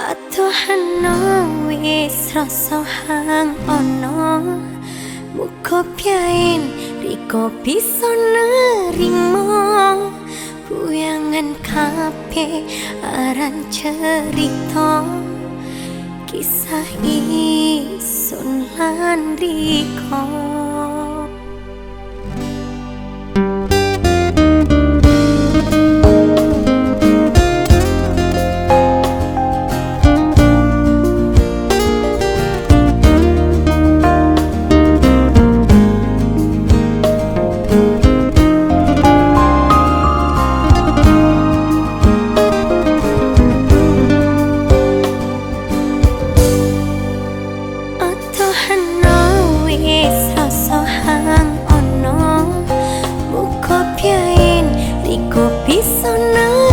Atuhan no wis rasa hang ono Muko piain riko bisa nerimo Puyangan kape aran cerita. Kisah isun lan riko Kopiain, riko pisau nang